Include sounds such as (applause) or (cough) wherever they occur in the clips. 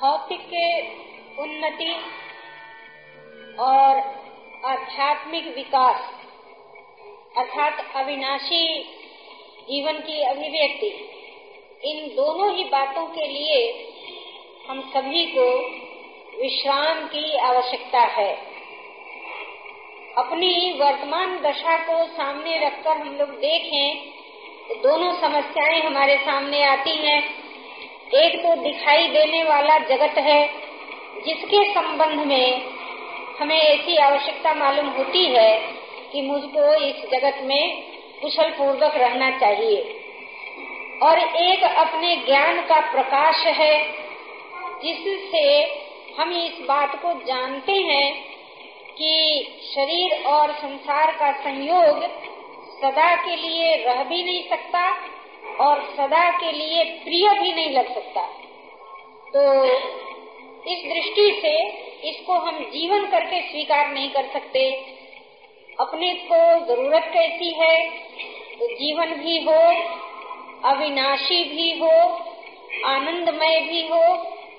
भौतिक उन्नति और आध्यात्मिक विकास अर्थात अविनाशी जीवन की अभिव्यक्ति। इन दोनों ही बातों के लिए हम सभी को विश्राम की आवश्यकता है। अपनी वर्तमान दशा को सामने रखकर हम लोग देखें तो दोनों समस्याएँ हमारे सामने आती हैं। एक तो दिखाई देने वाला जगत है, जिसके संबंध में हमें ऐसी आवश्यकता मालूम होती है कि मुझको इस जगत में कुशल पूर्वक रहना चाहिए। और एक अपने ज्ञान का प्रकाश है, जिससे हम इस बात को जानते हैं कि शरीर और संसार का संयोग सदा के लिए रह भी नहीं सकता और सदा के लिए प्रिय भी नहीं लग सकता। तो इस दृष्टि से इसको हम जीवन करके स्वीकार नहीं कर सकते। अपने को ज़रूरत कैसी है? तो जीवन भी हो, अविनाशी भी हो, आनंदमय भी हो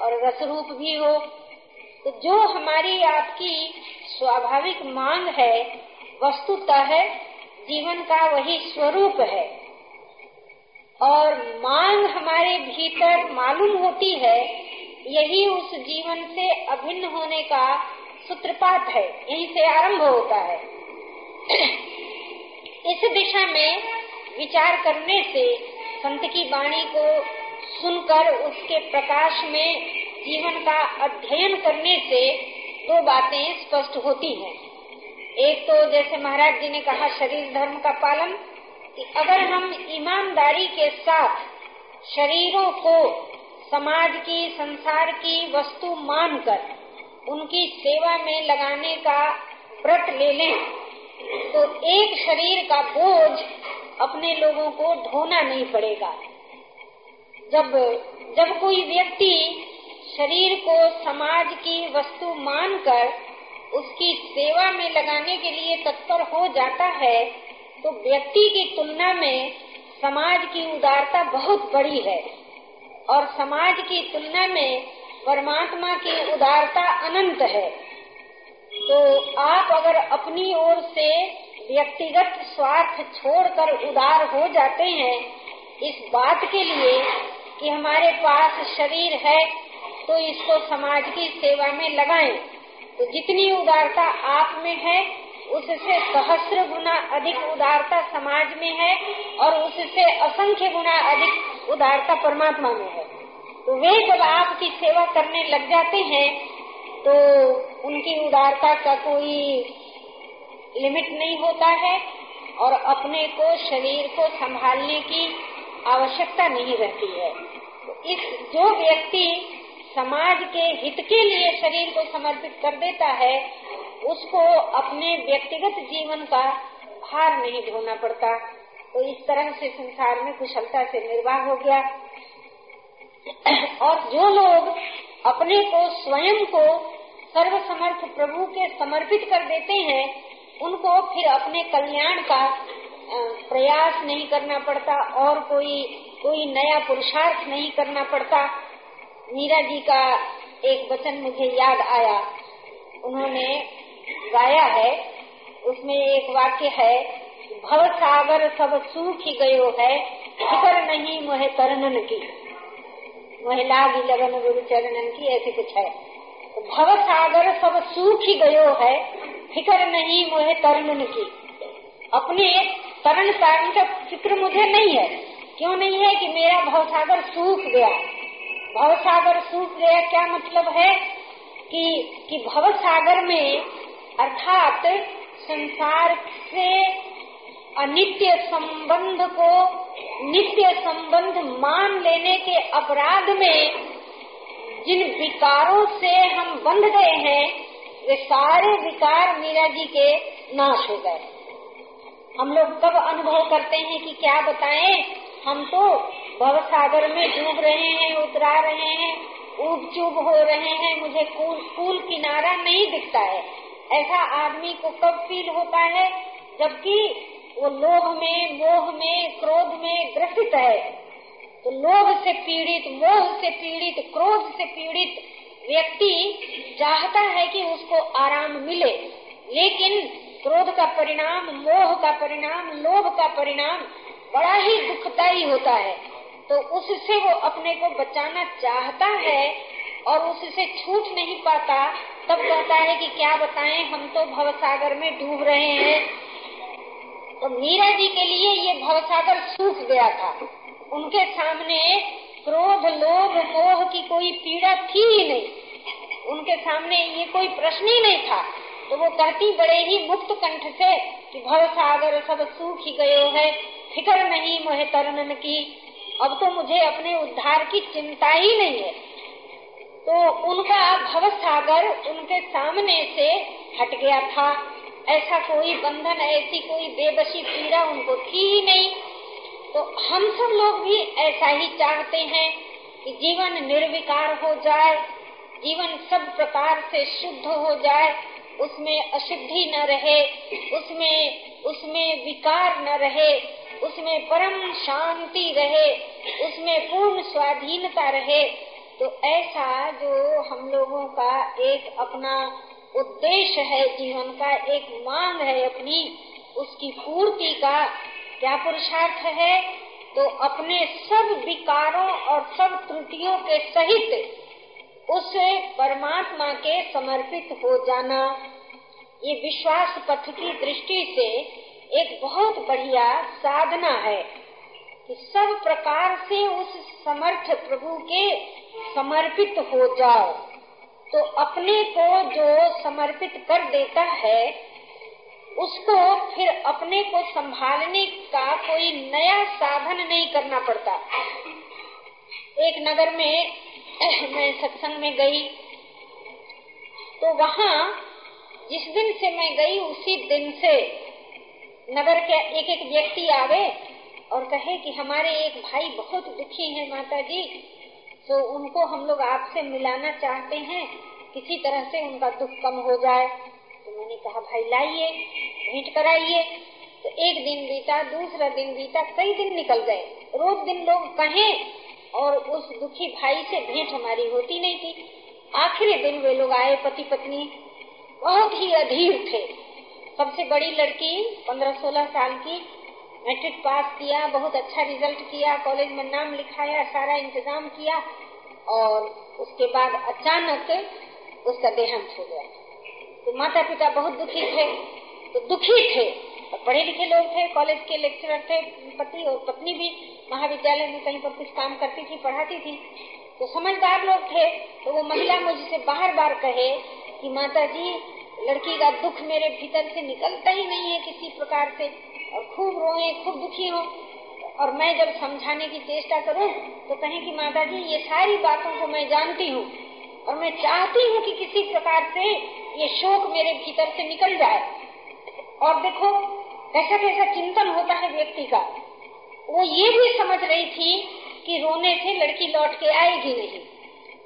और रसरूप भी हो। तो जो हमारी आपकी स्वाभाविक मांग है, वस्तुतः जीवन का वही स्वरूप है। और मांग हमारे भीतर मालूम होती है, यही उस जीवन से अभिन्न होने का सूत्रपात है, यहीं से आरंभ होता है। इस दिशा में विचार करने से संत की वाणी को सुनकर उसके प्रकाश में जीवन का अध्ययन करने से दो बातें स्पष्ट होती हैं। एक तो जैसे महाराज जी ने कहा, शरीर धर्म का पालन कि अगर हम ईमानदारी के साथ शरीरों को समाज की, संसार की वस्तु मानकर उनकी सेवा में लगाने का व्रत ले लें तो एक शरीर का बोझ अपने लोगों को ढोना नहीं पड़ेगा। जब जब कोई व्यक्ति शरीर को समाज की वस्तु मानकर उसकी सेवा में लगाने के लिए तत्पर हो जाता है तो व्यक्ति की तुलना में समाज की उदारता बहुत बड़ी है। और समाज की तुलना में परमात्मा की उदारता अनंत है। तो आप अगर अपनी ओर से व्यक्तिगत स्वार्थ छोड़कर उदार हो जाते हैं, इस बात के लिए कि हमारे पास शरीर है तो इसको समाज की सेवा में लगाएँ। तो जितनी उदारता आप में है उससे सहस्र गुना अधिक उदारता समाज में है और उससे असंख्य गुना अधिक उदारता परमात्मा में है। तो वे जब आपकी सेवा करने लग जाते हैं तो उनकी उदारता का कोई लिमिट नहीं होता है और अपने को, शरीर को संभालने की आवश्यकता नहीं रहती है। तो इस जो व्यक्ति समाज के हित के लिए शरीर को समर्पित कर देता है उसको अपने व्यक्तिगत जीवन का भार नहीं ढोना पड़ता। तो इस तरह से संसार में कुशलता से निर्वाह हो गया। और जो लोग अपने को स्वयं को सर्वसमर्थ प्रभु के समर्पित कर देते हैं, उनको फिर अपने कल्याण का प्रयास नहीं करना पड़ता और कोई कोई नया पुरुषार्थ नहीं करना पड़ता। मीरा जी का एक वचन मुझे याद आया। उन्होंने गाया है, उसमें एक वाक्य है, भव सागर सब सूख गयो है, फिकर नहीं मोहे तरनन की। महिला लागी लगन गुरु चरणन की, ऐसे कुछ है। तो भव सागर सब सूख गयो है, फिकर नहीं मोहे तरनन की। अपने तरण तारण का फ़िक्र मुझे नहीं है। क्यों नहीं है कि मेरा भवसागर सूख गया? भवसागर सूख गया क्या मतलब है? कि कि भवसागर में अर्थात संसार से अनित्य संबंध को नित्य संबंध मान लेने के अपराध में जिन विकारों से हम बंध गए हैं, वे सारे विकार मीरा जी के नाश हो गए। हम लोग कब अनुभव करते हैं कि क्या बताएँ, हम तो भव सागर में डूब रहे हैं, उतरा रहे हैं, ऊब चूब हो रहे हैं, मुझे कूल कूल किनारा नहीं दिखता है। ऐसा आदमी को कब फील होता है जबकि वो लोभ में, मोह में, क्रोध में ग्रसित है? तो लोभ से पीड़ित, मोह से पीड़ित, क्रोध से पीड़ित व्यक्ति चाहता है कि उसको आराम मिले। लेकिन क्रोध का परिणाम, मोह का परिणाम, लोभ का परिणाम बड़ा ही दुखदायी होता है। तो उससे वो अपने को बचाना चाहता है और उससे छूट नहीं पाता तब कहता है कि क्या बताएँ, हम तो भवसागर में डूब रहे हैं। तो मीरा जी के लिए ये भवसागर सूख गया था। उनके सामने क्रोध, लोभ, मोह की कोई पीड़ा थी ही नहीं। उनके सामने ये कोई प्रश्न ही नहीं था। तो वो कहती बड़े ही मुक्त कंठ से कि भव सागर सब सूख ही गयो है। फ़िक्र नहीं मोहे तरनन की। अब तो मुझे अपने उद्धार की चिंता ही नहीं है। तो उनका भव सागर उनके सामने से हट गया था। ऐसा कोई बंधन, ऐसी कोई बेबसी पीड़ा उनको थी ही नहीं। तो हम सब लोग भी ऐसा ही चाहते हैं कि जीवन निर्विकार हो जाए, जीवन सब प्रकार से शुद्ध हो जाए। उसमें अशुद्धि न रहे, उसमें उसमें विकार न रहे, उसमें परम शांति रहे, उसमें पूर्ण स्वाधीनता रहे। तो ऐसा जो हम लोगों का एक अपना उद्देश्य है, जीवन का एक मांग है अपनी, उसकी पूर्ति का क्या पुरुषार्थ है? तो अपने सब विकारों और सब त्रुटियों के सहित उस परमात्मा के समर्पित हो जाना, ये विश्वास पथ की दृष्टि से एक बहुत बढ़िया साधना है कि सब प्रकार से उस समर्थ प्रभु के समर्पित हो जाओ। तो अपने को जो समर्पित कर देता है, उसको फिर अपने को संभालने का कोई नया साधन नहीं करना पड़ता। एक नगर में, (coughs) मैं सत्संग में गई तो वहाँ जिस दिन से मैं गई, उसी दिन से नगर के एक एक व्यक्ति आवे और कहे कि हमारे एक भाई बहुत दुखी है माता जी तो उनको हम लोग आपसे मिलाना चाहते हैं। किसी तरह से उनका दुख कम हो जाए। तो मैंने कहा, भाई, लाइए, भेंट कराइए। तो एक दिन बीता, दूसरा दिन बीता, कई दिन निकल गए। रोज दिन लोग कहें और उस दुखी भाई से भेंट हमारी होती नहीं थी। आखिरी दिन वे लोग आए पति पत्नी बहुत ही अधीर थे। सबसे बड़ी लड़की, पंद्रह सोलह साल की मैट्रिक पास किया, बहुत अच्छा रिज़ल्ट किया कॉलेज में नाम लिखाया, सारा इंतज़ाम किया और उसके बाद अचानक उसका देहांत हो गया। तो माता पिता बहुत दुखी थे। तो दुखी थे। और पढ़े लिखे लोग थे कॉलेज के लेक्चरर थे, पति और पत्नी भी महाविद्यालय में कहीं पर कुछ काम करती थी, पढ़ाती थी। तो समझदार लोग थे। तो वो महिला मुझसे बार बार कहे कि माता जी, लड़की का दुख मेरे भीतर से निकलता ही नहीं है किसी प्रकार से। और खूब रोए, खूब दुखी हो। और मैं जब समझाने की चेष्टा करूँ तो कहें कि माता जी ये सारी बातों को मैं जानती हूँ और मैं चाहती हूँ कि किसी प्रकार से ये शोक मेरे भीतर से निकल जाए। और देखो कैसा कैसा चिंतन होता है व्यक्ति का। वो ये भी समझ रही थी कि रोने से लड़की लौट के आएगी नहीं।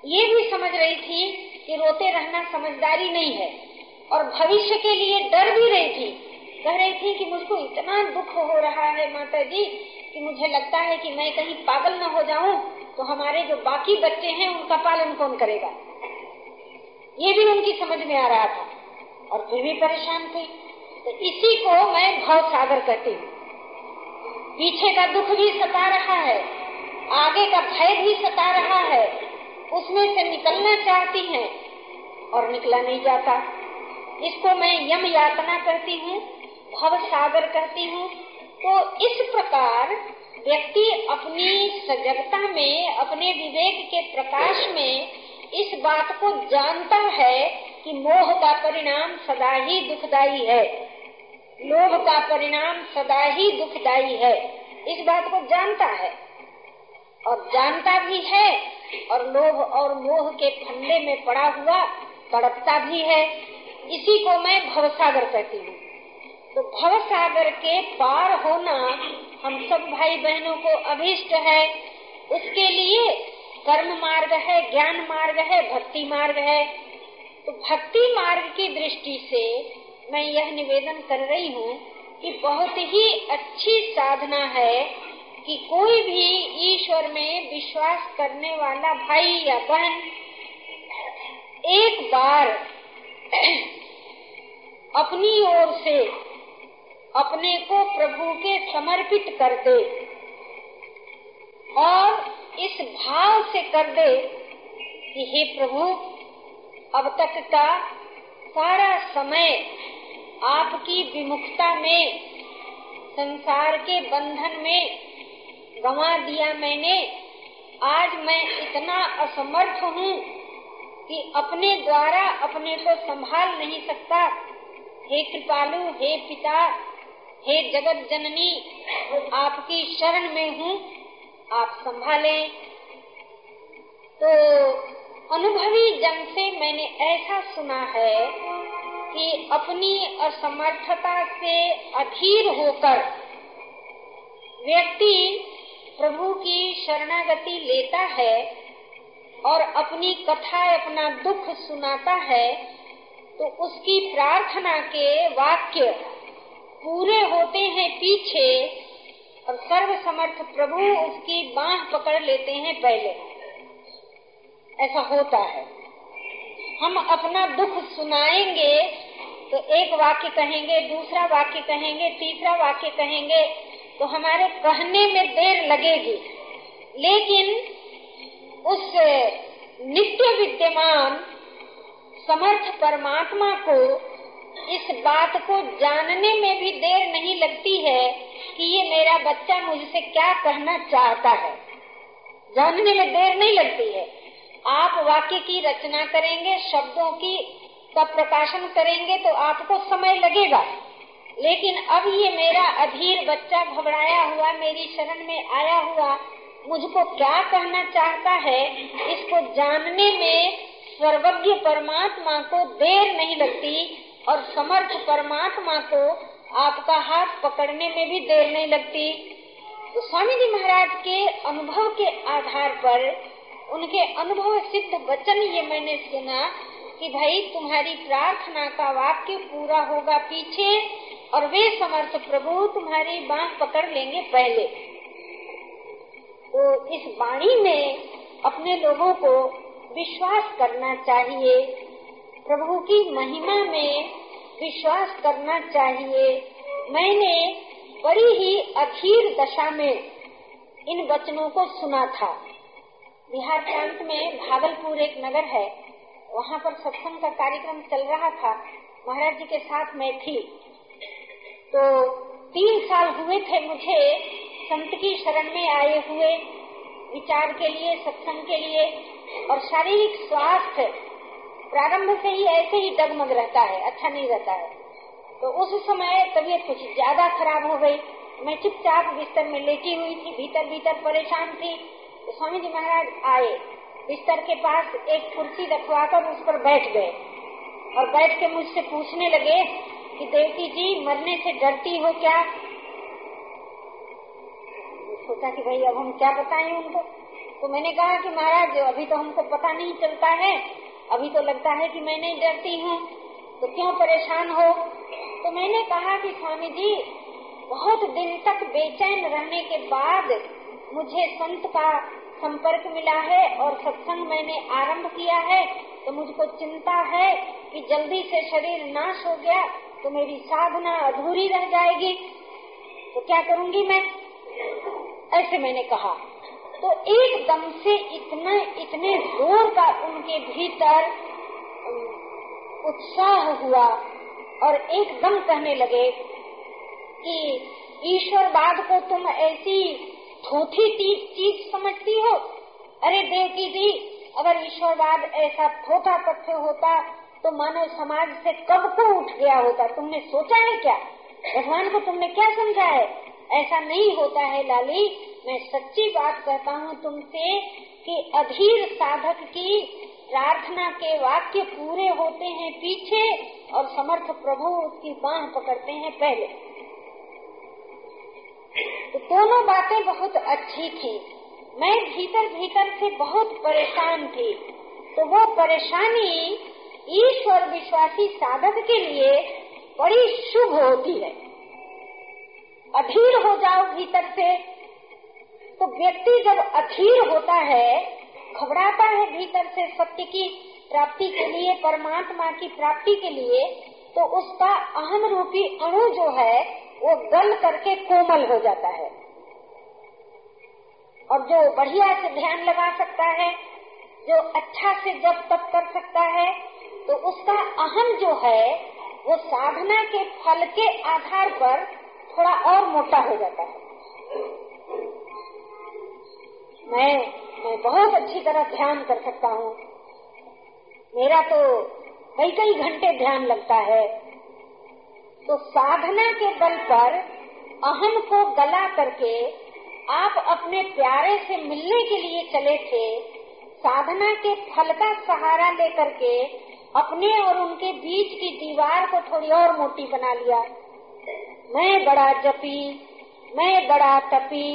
ये भी समझ रही थी कि रोते रहना समझदारी नहीं है। और भविष्य के लिए डर भी रही थी कह रही थी कि मुझको इतना दुख हो रहा है माता जी कि मुझे लगता है कि मैं कहीं पागल न हो जाऊँ तो हमारे जो बाकी बच्चे हैं उनका पालन कौन करेगा? ये भी उनकी समझ में आ रहा था। और फिर भी परेशान थे। तो इसी को मैं भव सागर कहती हूँ। पीछे का दुख भी सता रहा है, आगे का भय भी सता रहा है। उसमें से निकलना चाहती हैं और निकला नहीं जाता। इसको मैं यम यातना करती हूँ। भव सागर कहती हूँ। तो इस प्रकार व्यक्ति अपनी सजगता में, अपने विवेक के प्रकाश में इस बात को जानता है कि मोह का परिणाम सदा ही दुखदाई है। लोभ का परिणाम सदा ही दुखदाई है। इस बात को जानता है। और जानता भी है, और लोभ और मोह के फंदे में पड़ा हुआ तड़पता भी है। इसी को मैं भवसागर कहती हूँ। तो भव सागर के पार होना हम सब भाई बहनों को अभिष्ट है। उसके लिए कर्म मार्ग है, ज्ञान मार्ग है, भक्ति मार्ग है। तो भक्ति मार्ग की दृष्टि से मैं यह निवेदन कर रही हूँ कि बहुत ही अच्छी साधना है कि कोई भी ईश्वर में विश्वास करने वाला भाई या बहन एक बार (clears throat) अपनी ओर से अपने को प्रभु के समर्पित कर दे और इस भाव से कर दे कि हे प्रभु, अब तक का सारा समय आपकी विमुखता में, संसार के बंधन में गंवा दिया मैंने, आज मैं इतना असमर्थ हूँ कि अपने द्वारा अपने को संभाल नहीं सकता। हे कृपालु, हे पिता हे जगत जननी, आपकी शरण में हूँ, आप संभाले। तो अनुभवी जन से मैंने ऐसा सुना है कि अपनी असमर्थता से अधीर होकर व्यक्ति प्रभु की शरणागति लेता है और अपनी कथा अपना दुख सुनाता है तो उसकी प्रार्थना के वाक्य पूरे होते हैं पीछे और सर्व समर्थ प्रभु उसकी बाह पकड़ लेते हैं पहले। ऐसा होता है। हम अपना दुख सुनाएँगे तो एक वाक्य कहेंगे, दूसरा वाक्य कहेंगे, तीसरा वाक्य कहेंगे तो हमारे कहने में देर लगेगी। लेकिन उस नित्य विद्यमान समर्थ परमात्मा को इस बात को जानने में भी देर नहीं लगती है कि ये मेरा बच्चा मुझसे क्या कहना चाहता है। जानने में देर नहीं लगती है। आप वाक्य की रचना करेंगे, शब्दों की का प्रकाशन करेंगे तो आपको समय लगेगा। लेकिन अब ये मेरा अधीर बच्चा घबराया हुआ, मेरी शरण में आया हुआ, मुझको क्या कहना चाहता है, इसको जानने में सर्वज्ञ परमात्मा को देर नहीं लगती और समर्थ परमात्मा को आपका हाथ पकड़ने में भी देर नहीं लगती। तो स्वामी जी महाराज के अनुभव के आधार पर, उनके अनुभव सिद्ध वचन ये मैंने सुना कि भाई, तुम्हारी प्रार्थना का वाक्य पूरा होगा पीछे और वे समर्थ प्रभु तुम्हारी बाह पकड़ लेंगे पहले। तो इस वाणी में अपने लोगों को विश्वास करना चाहिए। प्रभु की महिमा में विश्वास करना चाहिए। मैंने बड़ी ही अखीर दशा में इन वचनों को सुना था। बिहार प्रांत में भागलपुर एक नगर है। वहाँ पर सत्संग का कार्यक्रम चल रहा था। महाराज जी के साथ मैं थी। तो तीन साल हुए थे मुझे संत की शरण में आए हुए। विचार के लिए, सत्संग के लिए और शारीरिक स्वास्थ्य प्रारंभ से ही ऐसे ही डगमग रहता है अच्छा नहीं रहता है। तो उस समय तबीयत कुछ ज़्यादा खराब हो गई। मैं चुपचाप बिस्तर में लेटी हुई थी, भीतर भीतर परेशान थी। तो स्वामी जी महाराज आए। बिस्तर के पास एक कुर्सी रखवाकर उस पर बैठ गए। और बैठ के मुझसे पूछने लगे कि देवती जी, मरने से डरती हो क्या? सोचा कि भाई, अब हम क्या बताएँ उनको? तो मैंने कहा कि महाराज, अभी तो हमको पता नहीं चलता है अभी तो लगता है कि मैं नहीं डरती हूँ। तो क्यों परेशान हो? तो मैंने कहा कि स्वामी जी, बहुत दिन तक बेचैन रहने के बाद मुझे संत का संपर्क मिला है और सत्संग मैंने आरंभ किया है। तो मुझको चिंता है कि जल्दी से शरीर नाश हो गया तो मेरी साधना अधूरी रह जाएगी। तो क्या करूँगी मैं? ऐसे मैंने कहा। तो एकदम से इतना, इतने ज़ोर का उनके भीतर उत्साह हुआ और एकदम कहने लगे कि ईश्वरवाद को तुम ऐसी थोथी चीज़ समझती हो? अरे देवकी जी, अगर ईश्वरवाद ऐसा थोथा तथ्य होता तो मानव समाज से कब को उठ गया होता? तुमने सोचा है क्या? भगवान को तुमने क्या समझा है? ऐसा नहीं होता है लाली। मैं सच्ची बात कहता हूँ तुमसे कि अधीर साधक की प्रार्थना के वाक्य पूरे होते हैं पीछे और समर्थ प्रभु उसकी बाह पकड़ते हैं पहले। तो दोनों बातें बहुत अच्छी थी। मैं भीतर भीतर से बहुत परेशान थी। तो वो परेशानी ईश्वर विश्वासी साधक के लिए बड़ी शुभ होती है। अधीर हो जाओ भीतर से। तो व्यक्ति जब अधीर होता है, घबराता है भीतर से सत्य की प्राप्ति के लिए, परमात्मा की प्राप्ति के लिए तो उसका अहम रूपी अणु जो है, वो गल करके कोमल हो जाता है। और जो बढ़िया से ध्यान लगा सकता है, जो अच्छा से जब तक कर सकता है तो उसका अहम जो है, वो साधना के फल के आधार पर थोड़ा और मोटा हो जाता है। मैं मैं बहुत अच्छी तरह ध्यान कर सकता हूँ। मेरा तो कई कई घंटे ध्यान लगता है। तो साधना के बल पर अहम को गला करके आप अपने प्यारे से मिलने के लिए चले थे, साधना के फल का सहारा लेकर के अपने और उनके बीच की दीवार को थोड़ी और मोटी बना लिया। मैं बड़ा जपी, मैं बड़ा तपी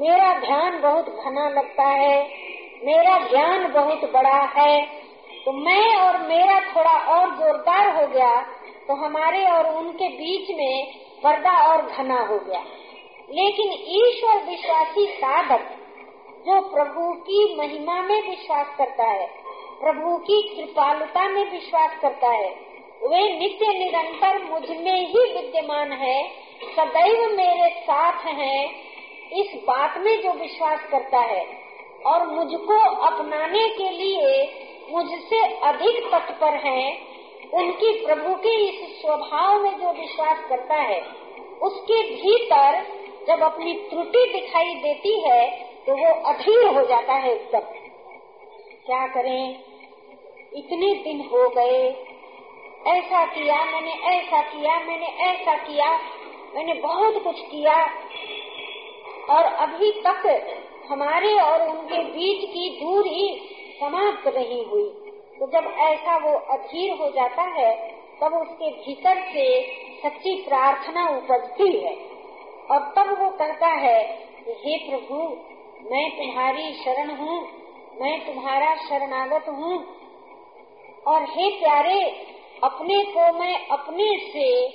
मेरा ध्यान बहुत घना लगता है, मेरा ज्ञान बहुत बड़ा है। तो मैं और मेरा थोड़ा और जोरदार हो गया तो हमारे और उनके बीच में पर्दा और घना हो गया। लेकिन ईश्वर विश्वासी साधक, जो प्रभु की महिमा में विश्वास करता है, प्रभु की कृपालुता में विश्वास करता है, वे नित्य निरंतर मुझमें ही विद्यमान है, सदैव मेरे साथ हैं। इस बात में जो विश्वास करता है और मुझको अपनाने के लिए मुझसे अधिक तत्पर हैं, उनकी प्रभु के इस स्वभाव में जो विश्वास करता है उसके भीतर जब अपनी त्रुटि दिखाई देती है तो वो अधीर हो जाता है एकदम। क्या करें? इतने दिन हो गए। ऐसा किया मैंने ऐसा किया मैंने ऐसा किया। मैंने बहुत कुछ किया। और अभी तक हमारे और उनके बीच की दूरी समाप्त नहीं हुई। तो जब ऐसा वो अधीर हो जाता है, तब उसके भीतर से सच्ची प्रार्थना उपजती है। और तब वो कहता है, हे प्रभु, मैं तुम्हारी शरण हूँ, मैं तुम्हारा शरणागत हूँ। और हे प्यारे, अपने को मैं अपने से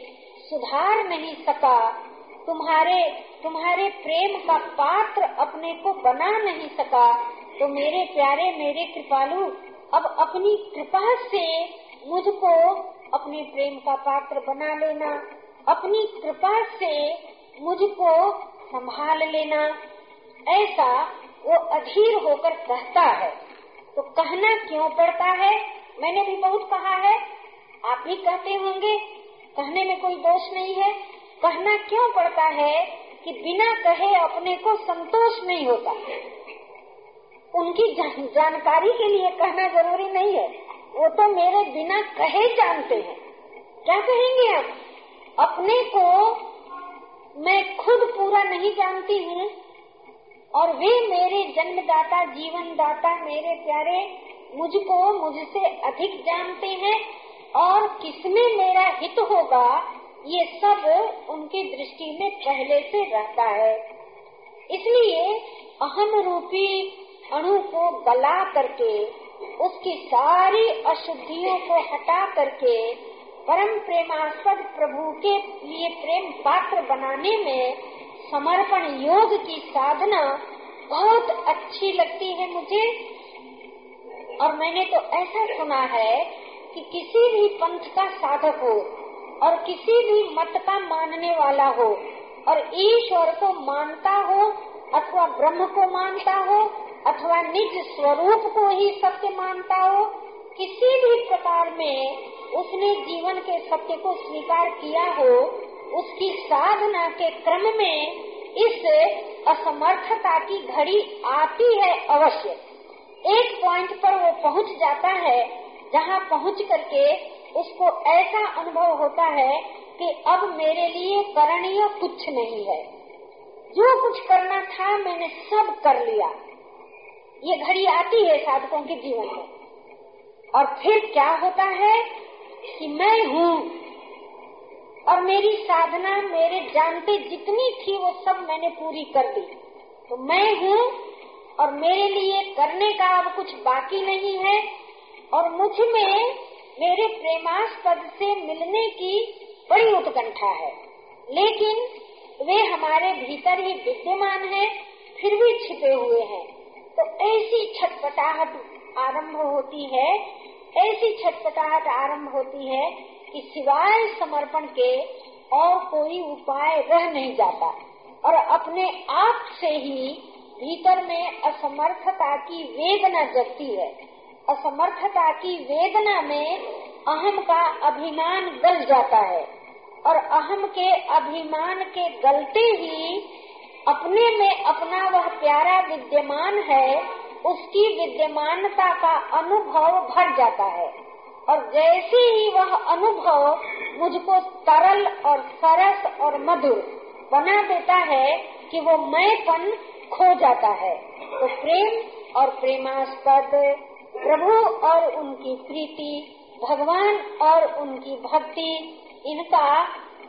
सुधार नहीं सका तुम्हारे तुम्हारे प्रेम का पात्र अपने को बना नहीं सका तो मेरे प्यारे, मेरे कृपालु, अब अपनी कृपा से मुझको अपने प्रेम का पात्र बना लेना। अपनी कृपा से मुझको संभाल लेना। ऐसा वो अधीर होकर कहता है। तो कहना क्यों पड़ता है? मैंने भी बहुत कहा है। आप भी कहते होंगे। कहने में कोई दोष नहीं है। कहना क्यों पड़ता है कि बिना कहे अपने को संतोष नहीं होता? उनकी जान, जानकारी के लिए कहना ज़रूरी नहीं है। वो तो मेरे बिना कहे जानते हैं। क्या कहेंगे आप? अपने को मैं खुद पूरा नहीं जानती हूँ और वे मेरे जन्मदाता जीवन दाता मेरे प्यारे मुझको मुझसे अधिक जानते हैं और किसमें मेरा हित होगा ये सब उनकी दृष्टि में पहले से रहता है। इसलिए अहम रूपी अणु को गला करके, उसकी सारी अशुद्धियों को हटा करके, परम प्रेमास्पद प्रभु के लिए प्रेम पात्र बनाने में समर्पण योग की साधना बहुत अच्छी लगती है मुझे। और मैंने तो ऐसा सुना है कि किसी भी पंथ का साधक हो और किसी भी मत का मानने वाला हो, और ईश्वर को मानता हो, अथवा ब्रह्म को मानता हो, अथवा निज स्वरूप को ही सत्य मानता हो, किसी भी प्रकार में उसने जीवन के सत्य को स्वीकार किया हो, उसकी साधना के क्रम में इस असमर्थता की घड़ी आती है अवश्य। एक पॉइंट पर वो पहुँच जाता है, जहाँ पहुँच करके उसको ऐसा अनुभव होता है कि अब मेरे लिए करणीय कुछ नहीं है। जो कुछ करना था मैंने सब कर लिया। ये घड़ी आती है साधकों के जीवन में। और फिर क्या होता है कि मैं हूँ और मेरी साधना मेरे जानते जितनी थी वो सब मैंने पूरी कर दी तो मैं हूँ और मेरे लिए करने का अब कुछ बाकी नहीं है और मुझमें मेरे प्रेमास्पद से मिलने की बड़ी उत्कंठा है। लेकिन वे हमारे भीतर ही विद्यमान है, फिर भी छिपे हुए हैं। तो ऐसी छटपटाहट आरंभ होती है, ऐसी छटपटाहट आरंभ होती है कि सिवाय समर्पण के और कोई उपाय रह नहीं जाता। और अपने आप से ही भीतर में असमर्थता की वेदना जगती है। असमर्थता की वेदना में अहम का अभिमान गल जाता है और अहम के अभिमान के गलते ही अपने में अपना वह प्यारा विद्यमान है, उसकी विद्यमानता का अनुभव भर जाता है। और जैसे ही वह अनुभव मुझको तरल और सरस और मधुर बना देता है कि वो मैं मैंपन खो जाता है तो प्रेम और प्रेमास्पद प्रभु और उनकी प्रीति, भगवान और उनकी भक्ति, इनका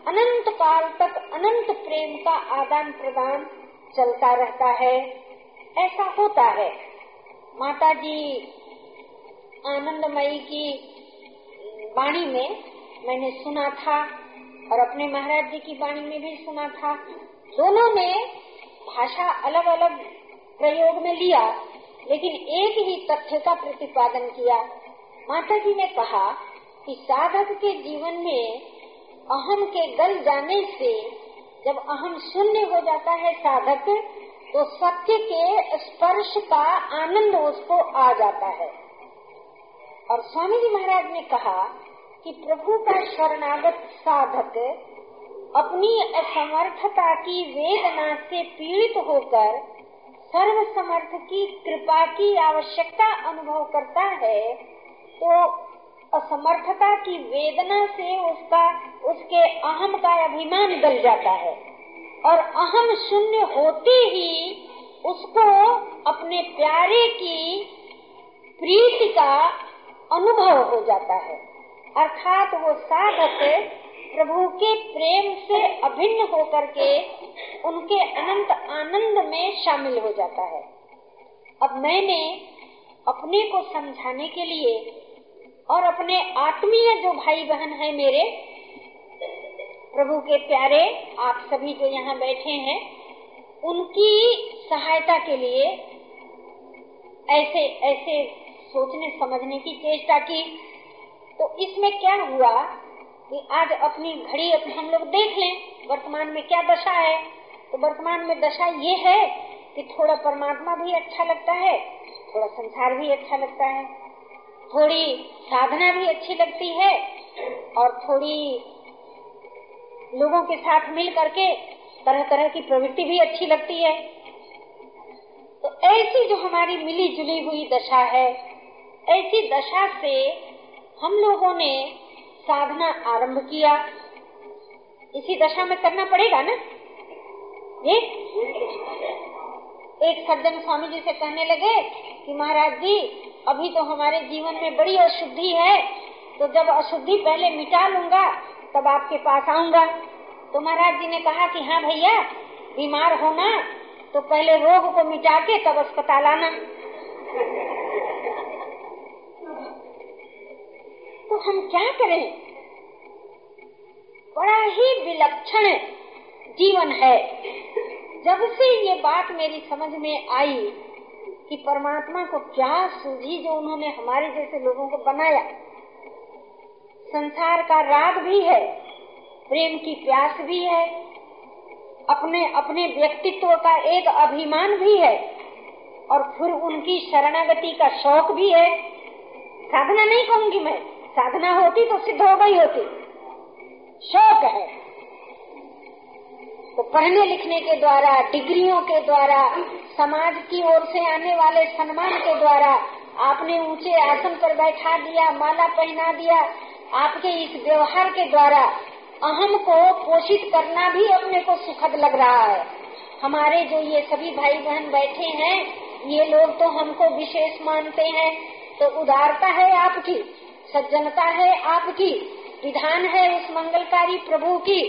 अनंत काल तक अनंत प्रेम का आदान प्रदान चलता रहता है। ऐसा होता है। माता जी आनंदमयी की वाणी में मैंने सुना था और अपने महाराज जी की वाणी में भी सुना था। दोनों ने भाषा अलग अलग प्रयोग में लिया। लेकिन एक ही तथ्य का प्रतिपादन किया। माता जी ने कहा कि साधक के जीवन में अहम के गल जाने से जब अहम शून्य हो जाता है साधक तो सत्य के स्पर्श का आनंद उसको आ जाता है। और स्वामी जी महाराज ने कहा कि प्रभु का शरणागत साधक अपनी असमर्थता की वेदना से पीड़ित होकर सर्व समर्थ की कृपा की आवश्यकता अनुभव करता है तो असमर्थता की वेदना से उसका, उसके अहम का अभिमान गल जाता है। और अहम शून्य होते ही उसको अपने प्यारे की प्रीति का अनुभव हो जाता है। अर्थात वो साधक प्रभु के प्रेम से अभिन्न होकर के उनके अनंत आनंद में शामिल हो जाता है। अब मैंने अपने को समझाने के लिए और अपने आत्मीय जो भाई बहन है मेरे, प्रभु के प्यारे आप सभी जो यहाँ बैठे हैं, उनकी सहायता के लिए ऐसे ऐसे सोचने समझने की चेष्टा की। तो इसमें क्या हुआ कि आज अपनी घड़ी अपने हम लोग देख लें, वर्तमान में क्या दशा है? तो वर्तमान में दशा ये है कि थोड़ा परमात्मा भी अच्छा लगता है, थोड़ा संसार भी अच्छा लगता है, थोड़ी साधना भी अच्छी लगती है, और थोड़ी लोगों के साथ मिल करके तरह तरह की प्रवृत्ति भी अच्छी लगती है। तो ऐसी जो हमारी मिली जुली हुई दशा है, ऐसी दशा से हम लोगों ने साधना आरंभ किया। इसी दशा में करना पड़ेगा ना? ये? एक सज्जन स्वामी जी से कहने लगे कि महाराज जी, अभी तो हमारे जीवन में बड़ी अशुद्धि है। तो जब अशुद्धि पहले मिटा लूँगा, तब आपके पास आऊँगा। तो महाराज जी ने कहा कि हाँ भैया, बीमार होना तो पहले रोग को मिटा के तब अस्पताल आना। तो हम क्या करें? बड़ा ही विलक्षण जीवन है। जब से ये बात मेरी समझ में आई कि परमात्मा को क्या सूझी जो उन्होंने हमारे जैसे लोगों को बनाया, संसार का राग भी है, प्रेम की प्यास भी है अपने अपने व्यक्तित्व का एक अभिमान भी है, और फिर उनकी शरणागति का शौक भी है, साधना नहीं कहूँगी मैं। साधना होती तो सिद्ध हो गई होती। शौक है। तो पढ़ने लिखने के द्वारा, डिग्रियों के द्वारा, समाज की ओर से आने वाले सम्मान के द्वारा आपने ऊँचे आसन पर बैठा दिया, माला पहना दिया, आपके इस व्यवहार के द्वारा अहम को पोषित करना भी अपने को सुखद लग रहा है। हमारे जो ये सभी भाई बहन बैठे हैं, ये लोग तो हमको विशेष मानते हैं तो उदारता है आपकी। सज्जनता है आपकी, विधान है उस मंगलकारी प्रभु की।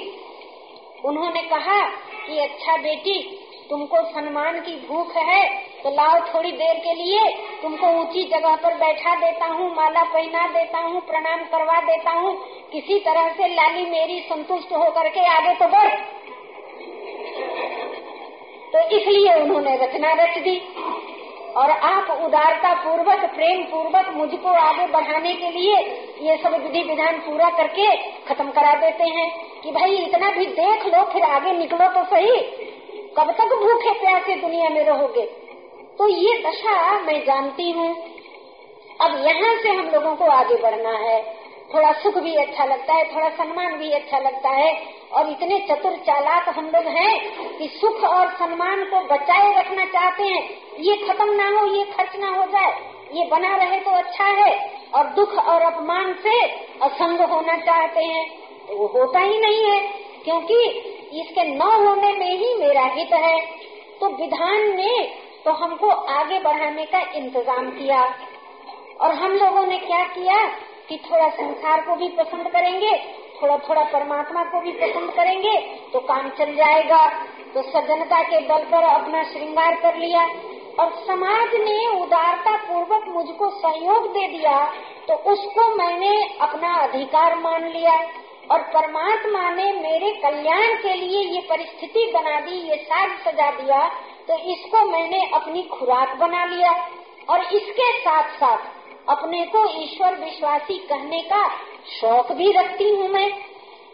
उन्होंने कहा कि अच्छा बेटी, तुमको सम्मान की भूख है तो लाओ थोड़ी देर के लिए, तुमको ऊँची जगह पर बैठा देता हूँ, माला पहना देता हूँ, प्रणाम करवा देता हूँ, किसी तरह से लाली मेरी संतुष्ट होकर के आगे तो बढ़। तो इसलिए उन्होंने रचना रच दी। और आप उदारता पूर्वक, प्रेम पूर्वक मुझको आगे बढ़ाने के लिए ये सब विधि विधान पूरा करके खत्म करा देते हैं कि भाई इतना भी देख लो, फिर आगे निकलो तो सही। कब तक भूखे प्यासे दुनिया में रहोगे? तो ये दशा मैं जानती हूँ। अब यहाँ से हम लोगों को आगे बढ़ना है। थोड़ा सुख भी अच्छा लगता है, थोड़ा सम्मान भी अच्छा लगता है। और इतने चतुर चालाक हम लोग हैं कि सुख और सम्मान को बचाए रखना चाहते हैं। ये खत्म ना हो, ये खर्च ना हो जाए, ये बना रहे तो अच्छा है। और दुख और अपमान से असंग होना चाहते हैं। तो वो होता ही नहीं है, क्योंकि इसके न होने में ही मेरा हित है। तो विधान ने तो हमको आगे बढ़ाने का इंतज़ाम किया। और हम लोगों ने क्या किया? कि थोड़ा संसार को भी पसंद करेंगे, थोड़ा थोड़ा परमात्मा को भी पसंद करेंगे तो काम चल जाएगा। तो सज्जनता के बल पर अपना श्रृंगार कर लिया। और समाज ने उदारता पूर्वक मुझको सहयोग दे दिया तो उसको मैंने अपना अधिकार मान लिया। और परमात्मा ने मेरे कल्याण के लिए ये परिस्थिति बना दी, ये साज सजा दिया तो इसको मैंने अपनी खुराक बना लिया। और इसके साथ साथ अपने को ईश्वर विश्वासी कहने का शौक भी रखती हूँ मैं।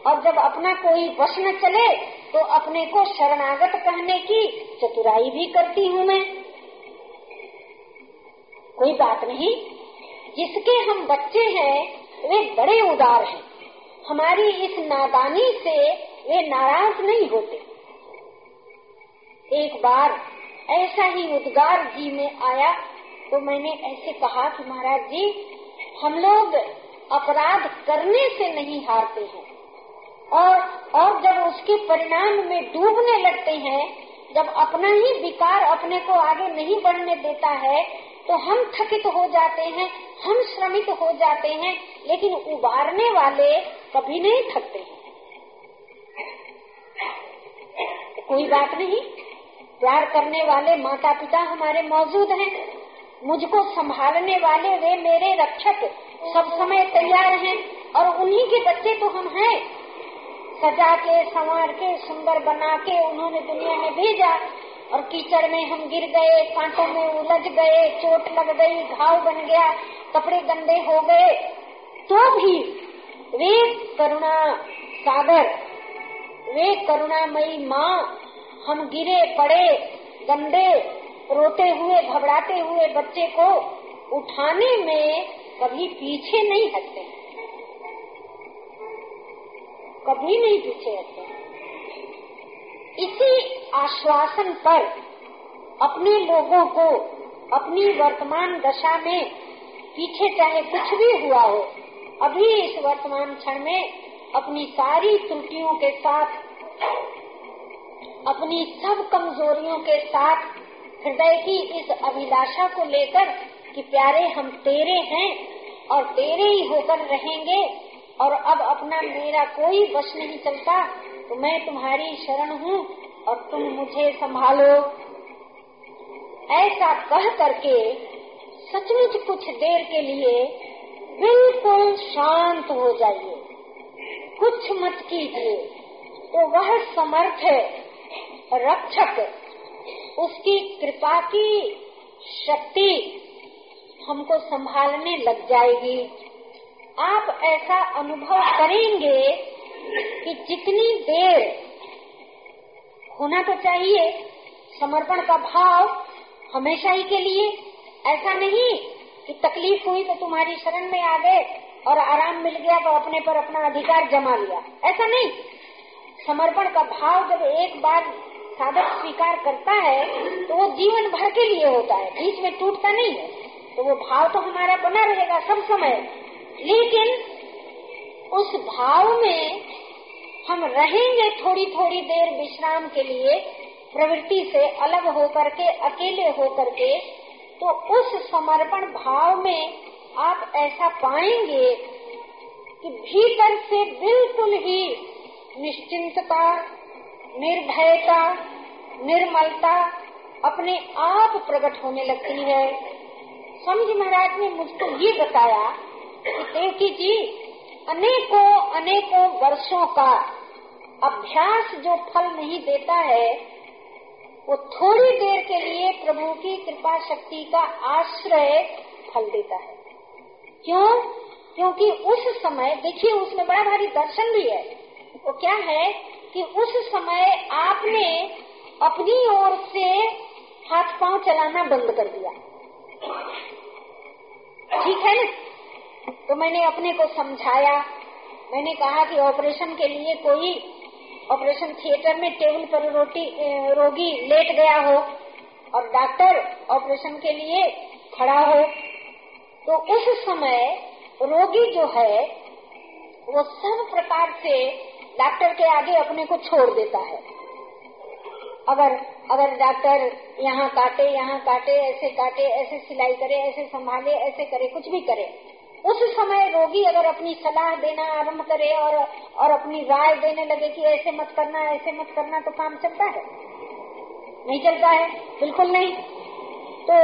और जब अपना कोई वश न चले तो अपने को शरणागत कहने की चतुराई भी करती हूँ मैं। कोई बात नहीं, जिसके हम बच्चे हैं, वे बड़े उदार हैं। हमारी इस नादानी से वे नाराज़ नहीं होते। एक बार ऐसा ही उद्गार जी में आया तो मैंने ऐसे कहा कि महाराज जी, हम लोग अपराध करने से नहीं हारते हैं। और और जब उसके परिणाम में डूबने लगते हैं, जब अपना ही विकार अपने को आगे नहीं बढ़ने देता है तो हम थकित हो जाते हैं, हम श्रमित हो जाते हैं, लेकिन उबारने वाले कभी नहीं थकते हैं। कोई बात नहीं, प्यार करने वाले माता पिता हमारे मौजूद हैं। मुझको संभालने वाले वे मेरे रक्षक सब समय तैयार हैं और उन्हीं के बच्चे तो हम हैं। सजा के, संवार के, सुंदर बना के उन्होंने दुनिया में भेजा और कीचड़ में हम गिर गए, कांटों में उलझ गए, चोट लग गई, घाव बन गया, कपड़े गंदे हो गए। तो भी वे करुणा सागर, वे करुणामयी माँ, हम गिरे, पड़े, गंदे रोते हुए, घबराते हुए बच्चे को उठाने में कभी पीछे नहीं हटते। कभी नहीं पीछे हटते। इसी आश्वासन पर अपने लोगों को अपनी वर्तमान दशा में पीछे चाहे कुछ भी हुआ हो, अभी इस वर्तमान क्षण में अपनी सारी त्रुटियों के साथ, अपनी सब कमजोरियों के साथ हृदय की इस अभिलाषा को लेकर कि प्यारे, हम तेरे हैं और तेरे ही होकर रहेंगे और अब अपना मेरा कोई वश नहीं चलता तो मैं तुम्हारी शरण हूँ और तुम मुझे संभालो। ऐसा कह करके सचमुच कुछ देर के लिए बिल्कुल शांत हो जाइए। कुछ मत कीजिए। तो वह समर्थ रक्षक। उसकी कृपा की शक्ति हमको संभालने लग जाएगी। आप ऐसा अनुभव करेंगे कि जितनी देर होना तो चाहिए, समर्पण का भाव हमेशा ही के लिए। ऐसा नहीं कि तकलीफ़ हुई तो तुम्हारी शरण में आ गए और आराम मिल गया तो अपने पर अपना अधिकार जमा लिया। ऐसा नहीं। समर्पण का भाव जब एक बार साधक स्वीकार करता है तो वो जीवन भर के लिए होता है, बीच में टूटता नहीं है। तो वो भाव तो हमारा बना रहेगा सब समय। लेकिन उस भाव में हम रहेंगे थोड़ी थोड़ी देर विश्राम के लिए, प्रवृत्ति से अलग होकर के, अकेले होकर के तो उस समर्पण भाव में आप ऐसा पाएँगे कि भीतर से बिल्कुल ही निश्चिंतता निर्भयता, निर्मलता अपने आप प्रकट होने लगती है। स्वामी महाराज ने मुझको ये बताया कि देवकी जी, अनेकों अनेकों वर्षों का अभ्यास जो फल नहीं देता है, वो थोड़ी देर के लिए प्रभु की कृपा शक्ति का आश्रय फल देता है। क्यों? क्योंकि उस समय, देखिए, उसमें बड़ा भारी दर्शन भी है। वो क्या है? कि उस समय आपने अपनी ओर से हाथ पाँव चलाना बंद कर दिया। ठीक है ना? तो मैंने अपने को समझाया। मैंने कहा कि ऑपरेशन के लिए कोई ऑपरेशन थिएटर में टेबल पर रोटी रोगी लेट गया हो और डॉक्टर ऑपरेशन के लिए खड़ा हो तो उस समय रोगी जो है, वो सब प्रकार से डॉक्टर के आगे अपने को छोड़ देता है। अगर अगर डॉक्टर यहाँ काटे यहाँ काटे, ऐसे काटे, ऐसे सिलाई करे, ऐसे संभाले, ऐसे करे, कुछ भी करे, उस समय रोगी अगर अपनी सलाह देना आरंभ करे और और अपनी राय देने लगे कि ऐसे मत करना, ऐसे मत करना तो काम चलता है। नहीं चलता है, बिल्कुल नहीं। तो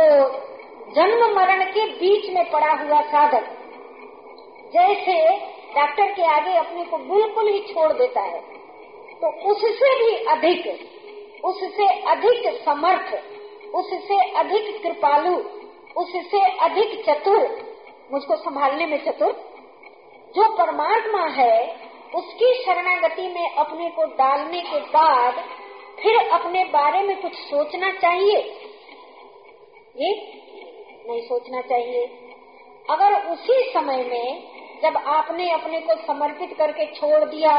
जन्म मरण के बीच में पड़ा हुआ साधक जैसे डॉक्टर के आगे अपने को बिल्कुल ही छोड़ देता है। तो उससे भी अधिक, उससे अधिक समर्थ, उससे अधिक कृपालु, उससे अधिक चतुर, मुझको संभालने में चतुर, जो परमात्मा है, उसकी शरणागति में अपने को डालने के बाद फिर अपने बारे में कुछ सोचना चाहिए। ये नहीं सोचना चाहिए। अगर उसी समय में जब आपने अपने को समर्पित करके छोड़ दिया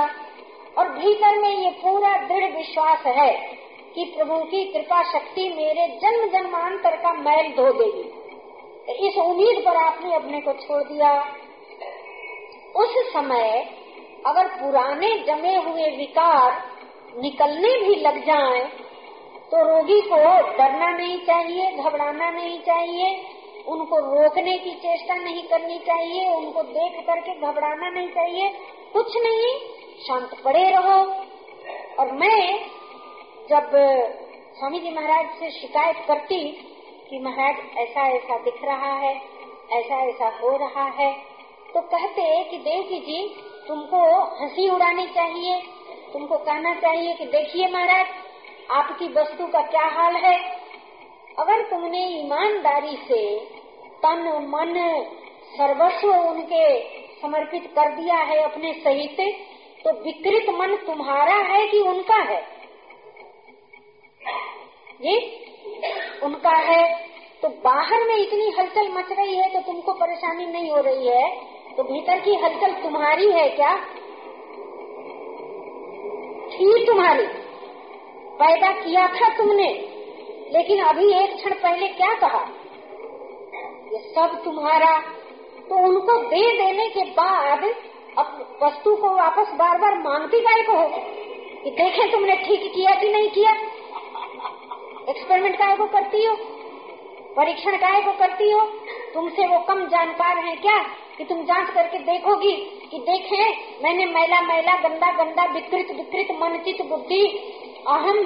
और भीतर में ये पूरा दृढ़ विश्वास है कि प्रभु की कृपा शक्ति मेरे जन्म जन्मांतर का मैल धो देगी इस उम्मीद पर आपने अपने को छोड़ दिया। उस समय अगर पुराने जमे हुए विकार निकलने भी लग जाएँ, तो रोगी को डरना नहीं चाहिए घबराना नहीं चाहिए उनको रोकने की चेष्टा नहीं करनी चाहिए, उनको देख करके घबराना नहीं चाहिए। कुछ नहीं, शांत पड़े रहो। और मैं जब स्वामी जी महाराज से शिकायत करती कि महाराज, ऐसा ऐसा दिख रहा है, ऐसा ऐसा हो रहा है तो कहते कि देवी जी, तुमको हँसी उड़ानी चाहिए, तुमको कहना चाहिए कि देखिए महाराज, आपकी वस्तु का क्या हाल है? अगर तुमने ईमानदारी से तन, मन, सर्वस्व उनके समर्पित कर दिया है अपने सही सहित तो विकृत मन तुम्हारा है कि उनका है? ये उनका है तो बाहर में इतनी हलचल मच रही है तो तुमको परेशानी नहीं हो रही है? तो भीतर की हलचल तुम्हारी है क्या? थी तुम्हारी। पैदा किया था तुमने। लेकिन अभी एक क्षण पहले क्या कहा? ये सब तुम्हारा तो उनको दे देने के बाद अब वस्तु को वापस बार बार मांगती गाय को हो कि देखे तुमने ठीक किया कि नहीं किया? एक्सपेरिमेंट काय को करती हो? परीक्षण काय को करती हो? तुमसे वो कम जानकार है क्या कि तुम जाँच करके देखोगी कि देखे, मैंने मैला मैला गंदा गंदा विकृत विकृत मनचित बुद्धि, अहम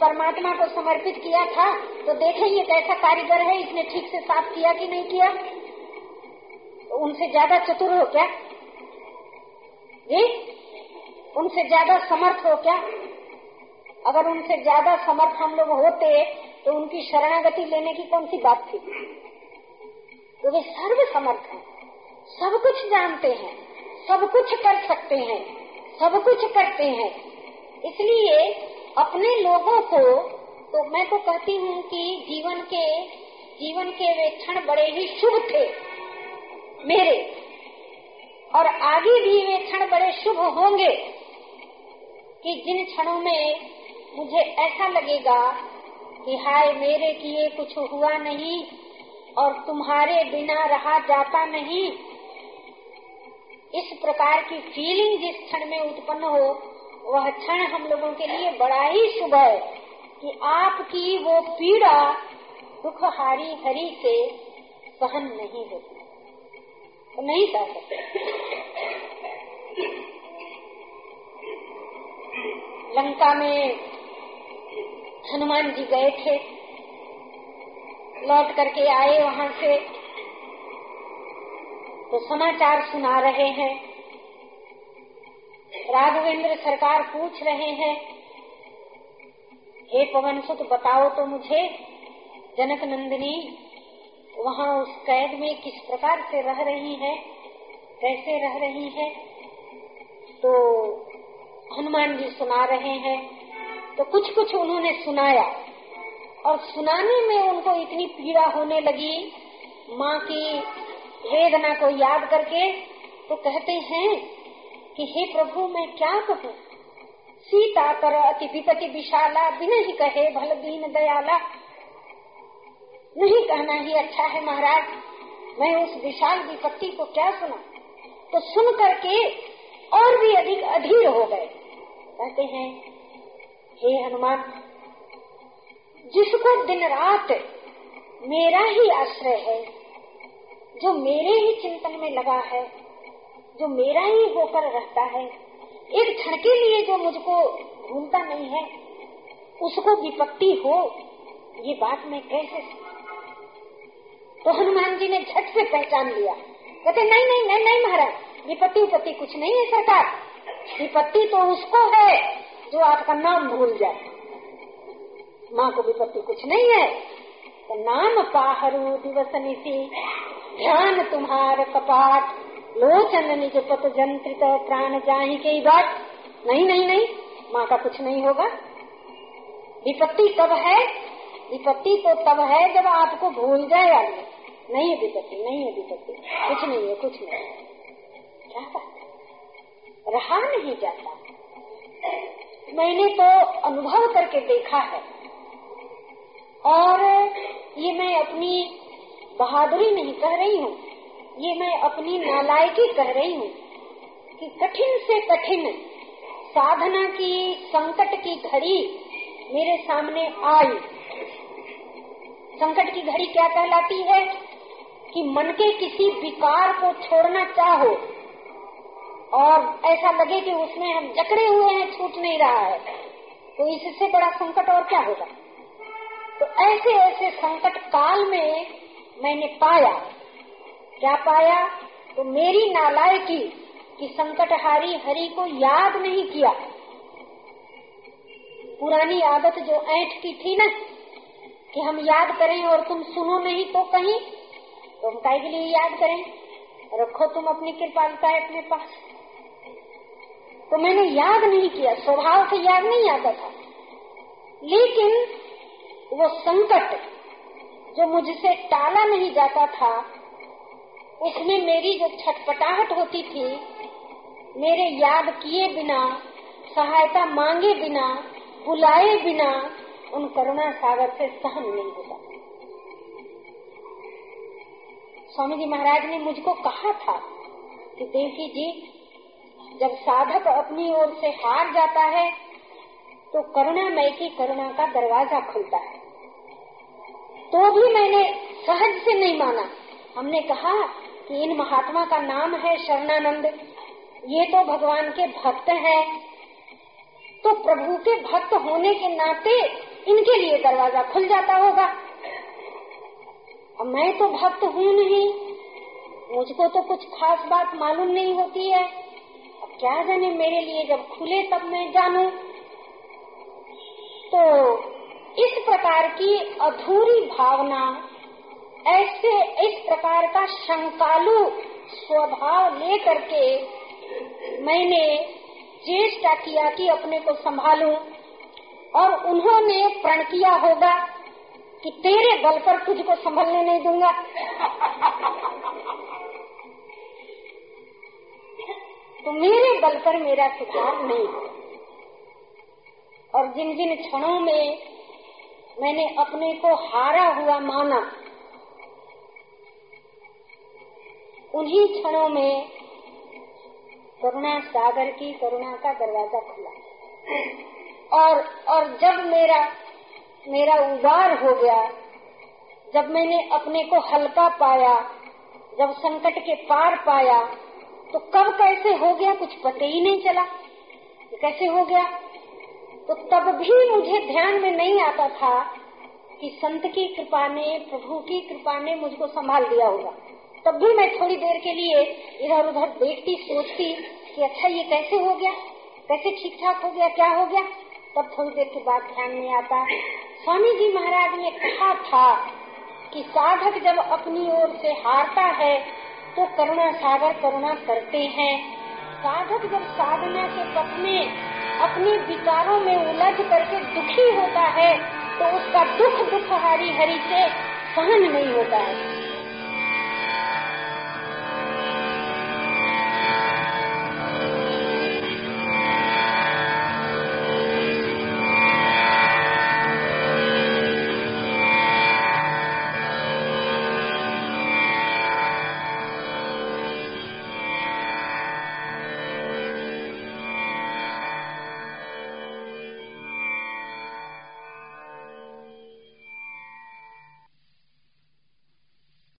परमात्मा को समर्पित किया था तो देखें ये कैसा कारीगर है, इसने ठीक से साफ़ किया कि नहीं किया? तो उनसे ज़्यादा चतुर हो क्या? जी उनसे ज़्यादा समर्थ हो क्या? अगर उनसे ज़्यादा समर्थ हम लोग होते तो उनकी शरणागति लेने की कौन सी बात थी? तो वे सर्व समर्थ हैं। सब कुछ जानते हैं, सब कुछ कर सकते हैं, सब कुछ करते हैं। इसलिए अपने लोगों को तो मैं तो कहती हूँ कि जीवन के जीवन के वे क्षण बड़े ही शुभ थे मेरे। और आगे भी वे क्षण बड़े शुभ होंगे कि जिन क्षणों में मुझे ऐसा लगेगा कि हाय, मेरे किए कुछ हुआ नहीं और तुम्हारे बिना रहा जाता नहीं। इस प्रकार की फीलिंग जिस क्षण में उत्पन्न हो वह क्षण हम लोगों के लिए बड़ा ही शुभ है कि आपकी वो पीड़ा दुख हारी हरी से सहन नहीं होती। तो नहीं सह सकते। लंका में हनुमान जी गए थे। लौट करके आए वहाँ से। तो समाचार सुना रहे हैं। राघवेंद्र सरकार पूछ रहे हैं, हे पवन सुत बताओ तो मुझे, जनक नंदिनी, वहाँ उस कैद में किस प्रकार से रह रही है, कैसे रह रही है? तो हनुमान जी सुना रहे हैं तो कुछ कुछ उन्होंने सुनाया, और सुनाने में उनको इतनी पीड़ा होने लगी, माँ की वेदना को याद करके तो कहते हैं कि हे प्रभु, मैं क्या कहूँ? सीता कर अति विपति विशाला, बिना कहे भल दीन दयाला। नहीं कहना ही अच्छा है महाराज, मैं उस विशाल विपत्ति को क्या सुना? तो सुन करके और भी अधिक अधीर हो गए। कहते हैं, हे हनुमान, जिसको दिन रात मेरा ही आश्रय है, जो मेरे ही चिंतन में लगा है जो मेरा ही होकर रहता है, एक क्षण के लिए जो मुझको भूलता नहीं है, उसको विपत्ति हो, ये बात मैं कैसे तो हनुमान जी ने झट से पहचान लिया। कहते, नहीं नहीं नहीं नहीं महाराज, विपत्ति उपत्ति कुछ नहीं है सरकार। विपत्ति तो उसको है जो आपका नाम भूल जाए। माँ को विपत्ति कुछ नहीं है। तो नाम पाहरू दिवस निशी ध्यान तुम्हार कपाट लोचन निज पत जंत्रित प्राण जाही के बात नहीं नहीं नहीं, माँ का कुछ नहीं होगा। विपत्ति कब है, विपत्ति तो तब है जब आपको भूल जाए आदमी। नहीं है विपत्ति, नहीं है विपत्ति। कुछ नहीं है, कुछ नहीं है। क्या बात रहा नहीं जाता। मैंने तो अनुभव करके देखा है। और ये मैं अपनी बहादुरी नहीं कह रही हूँ। ये मैं अपनी नालायकी कह रही हूँ कि कठिन से कठिन साधना की, संकट की घड़ी मेरे सामने आई। संकट की घड़ी क्या कहलाती है? कि मन के किसी विकार को छोड़ना चाहो और ऐसा लगे कि उसमें हम जकड़े हुए हैं, छूट नहीं रहा है तो इससे बड़ा संकट और क्या होगा? तो ऐसे ऐसे संकट काल में मैंने पाया क्या पाया तो मेरी नालायकी कि संकटहारी हरि को याद नहीं किया। पुरानी आदत जो ऐठ की थी ना, कि हम याद करें और तुम सुनो नहीं तो कहीं तो हम के लिए याद करें? रखो तुम अपनी कृपालता है अपने पास। तो मैंने याद नहीं किया, स्वभाव से याद नहीं आता था। लेकिन वो संकट जो मुझसे टाला नहीं जाता था उसमें मेरी जो छटपटाहट होती थी, मेरे याद किए बिना, सहायता मांगे बिना, बुलाए बिना, उन करुणा सागर से सहन नहीं होता स्वामी जी महाराज ने मुझको कहा था कि देवकी जी, जब साधक अपनी ओर से हार जाता है तो करुणा मय की करुणा का दरवाज़ा खुलता है। तो भी मैंने सहज से नहीं माना। हमने कहा इन महात्मा का नाम है शरणानंद। ये तो भगवान के भक्त हैं। तो प्रभु के भक्त होने के नाते इनके लिए दरवाज़ा खुल जाता होगा। मैं तो भक्त हूँ नहीं। मुझको तो कुछ खास बात मालूम नहीं होती है। क्या जाने मेरे लिए जब खुले तब मैं जानू? तो इस प्रकार की अधूरी भावना ऐसे इस प्रकार का शंकालु स्वभाव लेकर के मैंने चेष्टा किया कि अपने को संभालूं, और उन्होंने प्रण किया होगा कि तेरे बल पर तुझको संभलने नहीं दूँगा। तो मेरे बल पर मेरा सुधार नहीं और जिन जिन क्षणों में मैंने अपने को हारा हुआ माना उन्हीं क्षणों में करुणा सागर की करुणा का दरवाज़ा खुला। और और जब मेरा मेरा उबार हो गया, जब मैंने अपने को हल्का पाया, जब संकट के पार पाया तो कब कैसे हो गया कुछ पता ही नहीं चला। कैसे हो गया? तो तब भी मुझे ध्यान में नहीं आता था कि संत की कृपा ने, प्रभु की कृपा ने मुझको संभाल दिया होगा। तब भी मैं थोड़ी देर के लिए इधर उधर देखती, सोचती कि अच्छा ये कैसे हो गया? कैसे ठीक ठाक हो गया? क्या हो गया? तब थोड़ी देर के बाद ध्यान में आता स्वामी जी महाराज ने कहा था कि साधक जब अपनी ओर से हारता है तो करुणा सागर करुणा करते हैं। साधक जब साधना के पथ में अपने विचारों में उलझ करके दुखी होता है तो उसका दुख दुख हरी हरी से सहन नहीं होता है।